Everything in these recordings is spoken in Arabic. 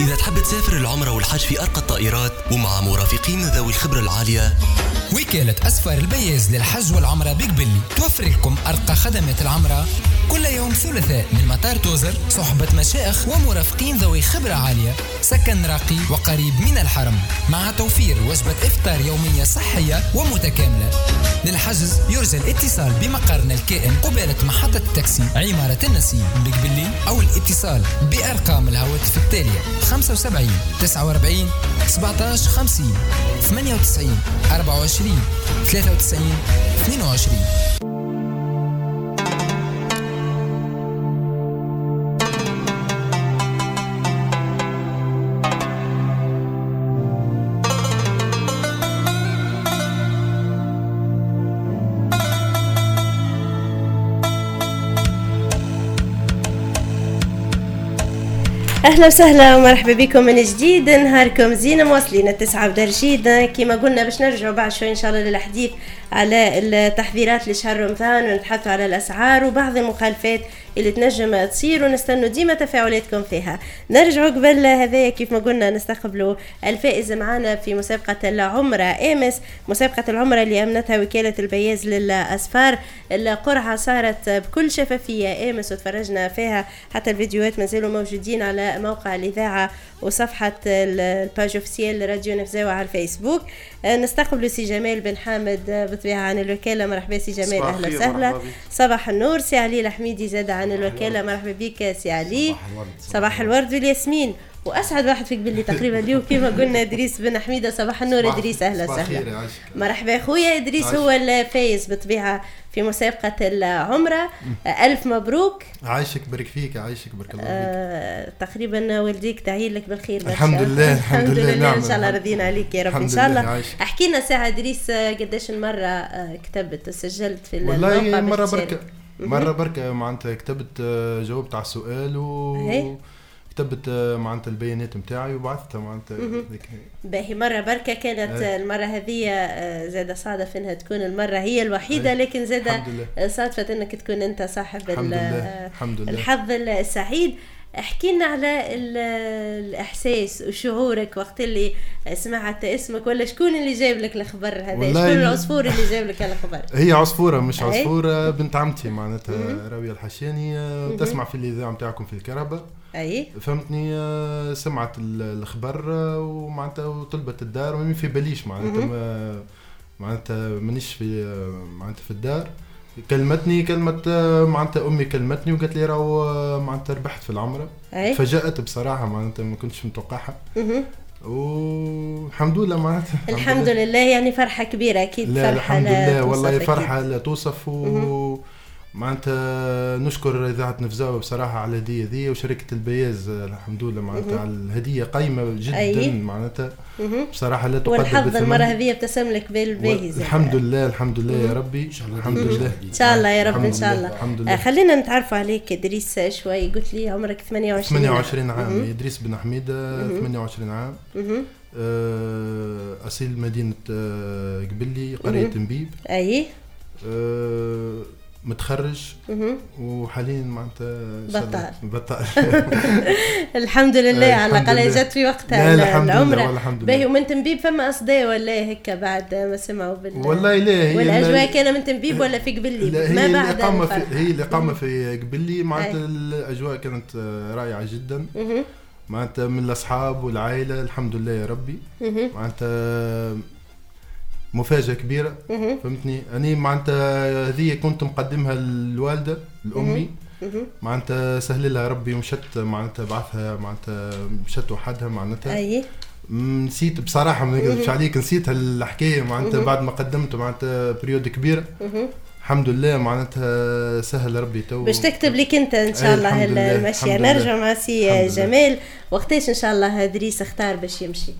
إذا تحب تسافر العمرة والحج في أرقى الطائرات ومع مرافقين ذوي الخبرة العالية وكالة أسفار البياز للحج والعمرة بقبلي توفر لكم أرقى خدمات العمرة. كل يوم ثلاثاء من مطار توزر صحبة مشائخ ومرافقين ذوي خبرة عالية سكن راقي وقريب من الحرم. مع توفير وجبة إفطار يومية صحية ومتكاملة. للحجز يرجى الاتصال بمقرنا الكائن قبالة محطة التاكسي عمارة النسيم. بقبلي أو الاتصال بأرقام الهواتف التالية 75 49 17 50 98 24 93 22 أهلا وسهلا ومرحبا بكم من جديد. نهاركم زين مواصلين التسعة بدرجيد كما قلنا باش نرجعوا بعد شوي إن شاء الله للحديث على التحذيرات لشهر رمضان ونتحدثوا على الأسعار وبعض المخالفات اللي تنجم تصير ونستنوا ديما تفاعلاتكم فيها. نرجعوا قبل هذايا كيف ما قلنا نستقبلوا الفائز معنا في مسابقة العمرة آمس مسابقة العمرة اللي أمنتها وكالة البياز للأسفار. القرعة صارت بكل شفافية آمس وتفرجنا فيها حتى الفيديوهات مازالوا موجودين على موقع الإذاعة وصفحة ال page officielle راديو نفزاوة على الفيسبوك. نستقبل سي جمال بن حامد بالطبيعة عن الوكالة. مرحبا سي جمال أهلا وسهلا. صباح النور. سي علي الحميدي زاد عن الوكالة. مرحبا بك سي علي. صباح الورد صباح الورد. والياسمين وأسعد واحد فيك باللي تقريبا اليوم كما قلنا إدريس بن حميدة صباح النور إدريس أهلا وسهلا. مرحبا خويا إدريس هو الفايز بالطبيعه في مسابقة العمرة. ألف مبروك. عايشك بارك فيك عايشك بارك الله فيك. آه تقريبا والديك تعيد لك بالخير الحمد لله الحمد لله نعم إن شاء الله رضينا عليك يا رب إن شاء الله. أحكي لنا ساعة إدريس قداش المرة آه، كتبت سجلت في والله مرة بركة مرة بركة معناتها كتبت آه، جاوبت على السؤال و كتبت آه، معناتها البيانات نتاعي وبعثتها معناتها باهي مرة بركة كانت أه. المرة هذه آه، زادة صادف إنها تكون المرة هي الوحيدة أه. لكن زادة صادفت إنك تكون أنت صاحب الحمد لله. الحمد لله. الحظ السعيد احكي لنا على الإحساس وشعورك وقت اللي سمعت اسمك ولا شكون اللي جاب لك الخبر هذا؟ شكون العصفور اللي جاب لك الخبر هي عصفورة مش عصفورة بنت عمتي معناتها راوية الحشاني تسمع في الاذاعه نتاعكم في الكهرباء أي. فهمتني سمعت الخبر ومعناتها وطلبت الدار وما في باليش معناتها معناتها مانيش في معناتها في الدار. كلمتني كلمة معناتها أمي كلمتني وقالت لي راهو معناتها ربحت في العمرة. فجأت بصراحة معناتها ما كنتش متوقعها. والحمد لله معناتها. الحمد لله يعني فرحة كبيرة أكيد لا فرحة الحمد لله والله فرحة لا توصف و... معناتها نشكر إذاعة نفزاوة بصراحة على الهدية ذي وشركة البياز الحمد لله معناتها على الهدية قيمة جدا أيه. معناتها بصراحة لا تقدر والحظ المرة هذه ابتسم لك بالباهي الحمد لله الحمد لله يا ربي. الحمد لله. إن شاء الله يا رب إن شاء الله. الحمد لله. خلينا نتعرفوا عليك إدريس شوي. قلت لي عمرك 28 28 عام. إدريس بن حميدة 28 عام. آه، أصيل مدينة آه، قبلي قرية نبيب أي. متخرج وحاليا معناتها بطال بطال الحمد لله على الأقل جات في وقتها لله باهي ومن تنبيب فما أصداء ولا هيك بعد ما سمعوا بال والله لا هي والأجواء كان من تنبيب ولا في قبلي؟ ما بعد الإقامة في هي الإقامة في قبلي معناتها الأجواء كانت رائعة جدا. معناتها من الأصحاب والعائلة الحمد لله يا ربي. معناتها مفاجأة كبيرة. فهمتني؟ أني معناتها هذه كنت مقدمها للوالدة لأمي. معناتها سهل لها ربي ومشت معناتها بعثها معناتها مشت وحدها معناتها. أي. نسيت بصراحة ما نكذبش عليك نسيت هالحكايه معناتها بعد ما قدمت معناتها période كبيرة. الحمد لله معناتها سهل ربي تو. باش تكتب لك أنت إن شاء الله المشي نرجع مع سي جمال وقتاش إن شاء الله دريس اختار باش يمشي؟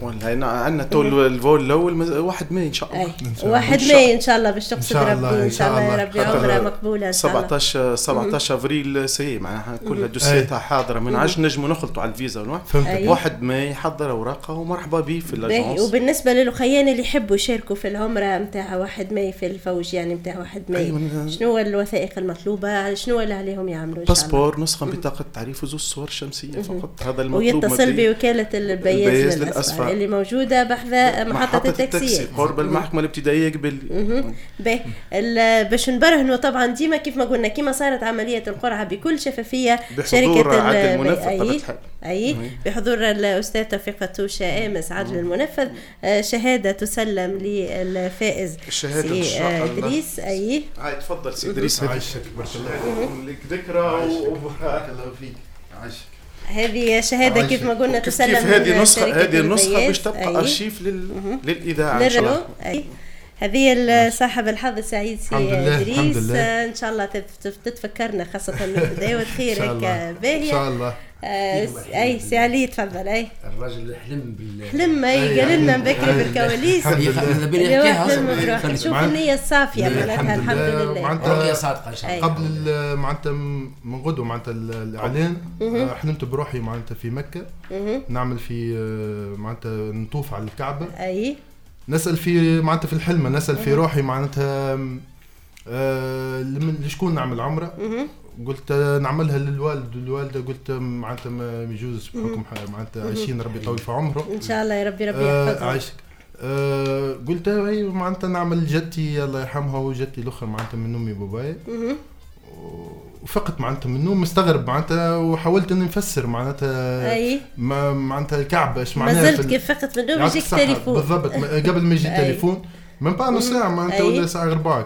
والله عندنا تو ال vol الأول واحد ماي إن شاء الله. واحد ماي إن شاء الله باش تقصد ربي إن شاء الله يا ربي خاطر عمره مقبولة إن شاء الله. 17 17 أفريل سي معناها كلها دوسيتها حاضرة. من عادش نجموا نخلطوا على الفيزا فهمت واحد ماي يحضر أوراقه ومرحبا به في ال agence وبالنسبة للأخيان اللي يحبوا يشاركوا في العمرة نتاع واحد ماي في الفوج يعني نتاع واحد ماي أيوة شنو الوثائق المطلوبة؟ شنو اللي عليهم يعملوا؟ passeport نسخة بطاقه تعريف وزوج صور شمسية فقط. هذا المطلوب ويتصل بوكالة البياز للاسفار اللي موجودة بحذا محطة التاكسي. قرب المحكمة الابتدائية قبل باهي باش نبرهنوا طبعا ديما كيف ما قلنا كيما صارت عملية القرعة بكل شفافية شركة اي اي بحضور الأستاذ توفيق فتوشه آمس عدل المنفذ. آه، شهادة تسلم للفائز الشهاده سي إدريس. أي. هاي تفضل سي إدريس. عايشك بارك الله. لك ذكرى وبارك الله فيك. عايشك. هذه شهادة كيف ما قلنا تسلم كيف هذه نسخة؟ هذه النسخة باش تبقى أيه. أرشيف لل... للإذاعة إن شاء الله. أيه. هذه صاحب الحظ السعيد سي إدريس. إن شاء الله تتفكرنا خاصة من بدايه خير هيك باهيه إن شاء الله. آه أي سي علي تفضل أي. الراجل حلم بال حلم أي قال لنا بكري بالكواليس. شوف النية الصافية معناتها الحمد لله. معناتها رؤية صادقة إن شاء الله. قبل معناتها من غدوة معناتها الإعلان. حلمت بروحي معناتها في مكة. نعمل في معناتها نطوف على الكعبة. أي. نسأل في معناتها في الحلم نسأل في روحي معناتها آه لشكون نعمل عمرة؟ قلت نعملها للوالد والوالدة قلت معناتها ما يجوز بحكم معناتها عايشين ربي يطول في عمره. إن شاء الله يا ربي ربي يحفظك آه عايشك. آه قلت أي معناتها نعمل جدتي الله يرحمها وجدتي الأخرى معناتها من أمي وبابايا. وفقت معناتها من النوم مستغرب معناتها وحاولت إني نفسر معناتها أي. ما معناتها الكعبه إيش معناها ما زلت كيف فقت من النوم يجيك تليفون. بالضبط. قبل ما يجي تليفون من بعد نص ساعه معناتها ولا ساعة ربع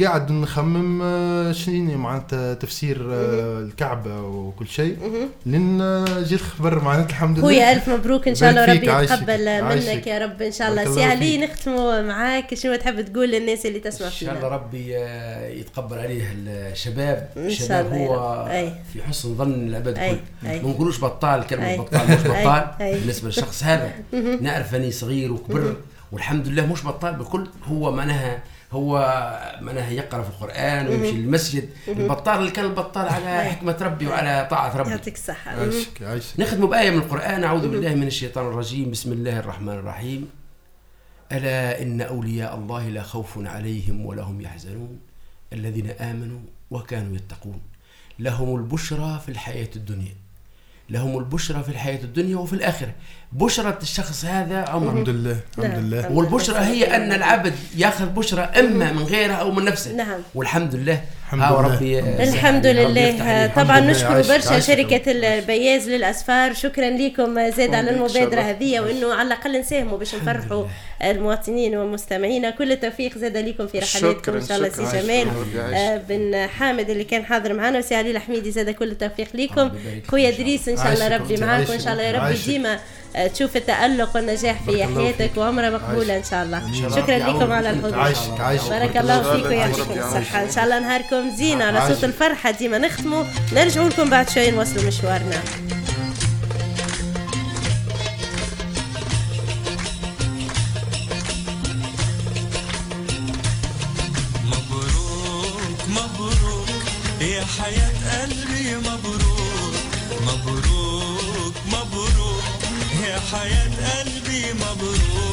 قاعد نخمم آه، شنو معناتها تفسير آه، الكعبة وكل شيء. لين آه، جيت خبر معناتها الحمد لله. خويا ألف مبروك. إن شاء الله ربي يتقبل منك يا رب. إن شاء الله. سي علي نختموا معاك. شنو تحب تقول للناس اللي تسمع فينا؟ ان شاء الله ربي يتقبل عليه الشباب. الشباب هو في حسن ظن العباد الكل. ما نقولوش بطال كلمة بطال مش بطال. بالنسبة للشخص هذا نعرف أني صغير وكبر. والحمد لله مش بطال بكل هو معناها هو معناها يقرأ في القرآن ويمشي للمسجد. البطال اللي كان البطال على حكمة ربي وعلى طاعة ربي. يعطيك الصحة. عايشك نختم بآية من القرآن. أعوذ بالله من الشيطان الرجيم. بسم الله الرحمن الرحيم. ألا إن أولياء الله لا خوف عليهم ولا هم يحزنون. الذين آمنوا وكانوا يتقون. لهم البشرى في الحياة الدنيا. لهم البشرى في الحياة الدنيا وفي الآخرة. بشرى الشخص هذا عمر. الحمد لله الحمد نعم. لله. والبشرى هي أن العبد يأخذ بشرى إما من غيره أو من نفسه. نعم. والحمد لله الحمد ربي الحمد لله. طبعا نشكر برشا شركة البياز للأسفار. شكرا لكم زاد على المبادرة هذه وإنه على الأقل نساهموا باش نفرحوا المواطنين ومستمعينا كل التوفيق. زاد لكم في رحلاتكم. إن شاء الله سي جمال. آه، بن حامد اللي كان حاضر معنا وسي علي الحميدي. زاد كل التوفيق لكم. خويا دريس إن شاء الله. ربي معاك وإن شاء الله يا ربي ديما تشوف التألق والنجاح في حياتك وعمره مقبولة إن شاء الله. شكرا لكم على الحضور. عايشك عايشك بارك الله فيكم ويعطيكم الصحة إن شاء الله نهاركم زين على صوت الفرحة ديما نختموا نرجعوا لكم بعد شوي نواصلوا مشوارنا. مبروك مبروك يا حياة قلبي مبروك